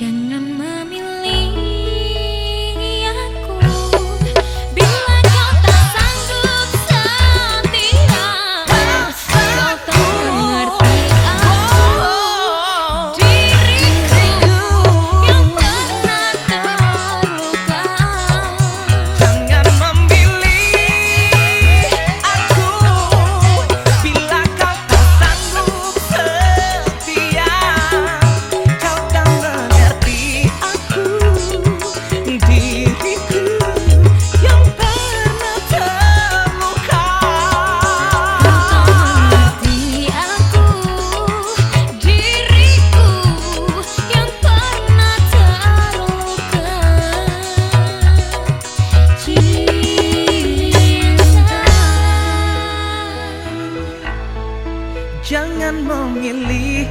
Jangan meminta Jangan memilih